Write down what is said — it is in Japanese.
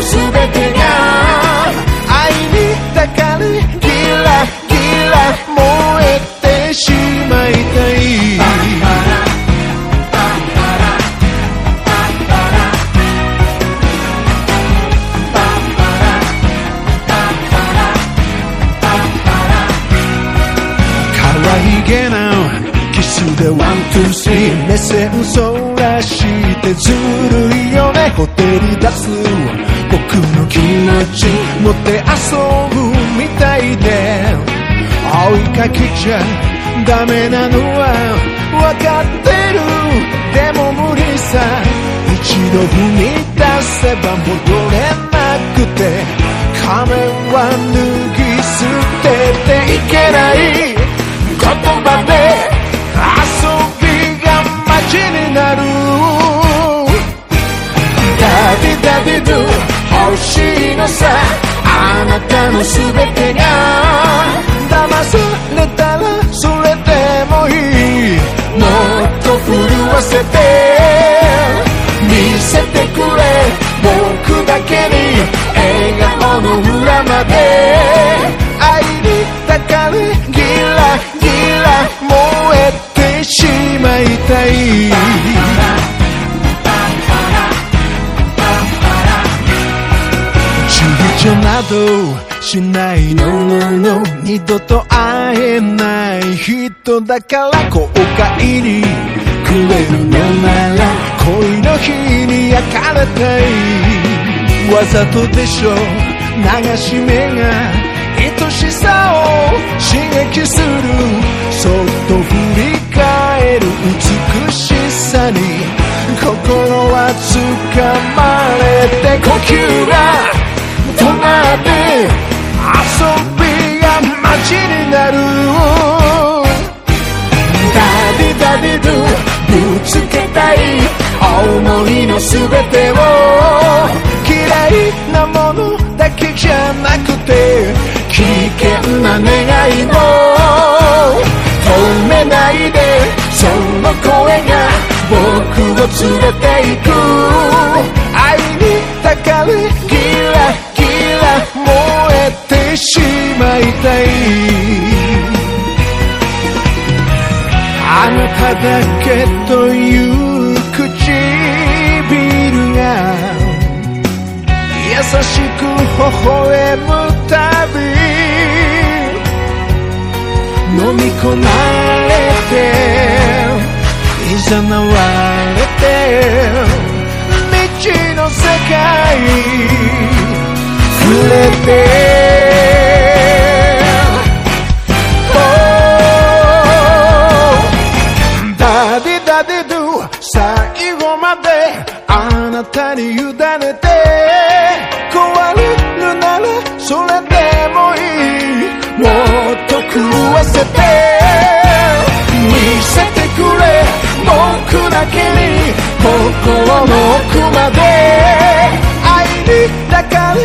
逢いてが愛にたかるギラギラ燃えてしまいたいげなキスでワンツースリー目線そらしてずるいよね。ホテル出す。僕の気持って遊ぶみたいで。追いかけちゃダメなのは分かってる。でも無理さ。一度踏み出せば戻れなくて。仮面は脱ぎ捨てていけない。言葉で遊びが街になる。ダディダディドゥ欲しいさあなたの全てが。騙されたらそれでもいい。もっと震わせて見せてくれ。僕だけに笑顔の裏まで。愛に抱かれギラギラ燃えてしまいたい。どしないの。のの二度と会えない人だから後悔にくれるのなら恋の日に焼かれたい。わざとでしょ。流し目が愛しさを刺激する。そっと振り返る美しさに心は掴まれて呼吸が。止まって。遊びが街になるダディダディドぶつけたい思いの全てを。嫌いなものだけじゃなくて危険な願いも止めないでその声が僕を連れて行く。だけという唇が優しく微笑むたび。飲み込まれて誘われて。未知の世界触れて。に委ねて壊れるならそれでもいい。もっと狂わせて見せてくれ。僕だけに心の奥まで。愛に抱かれ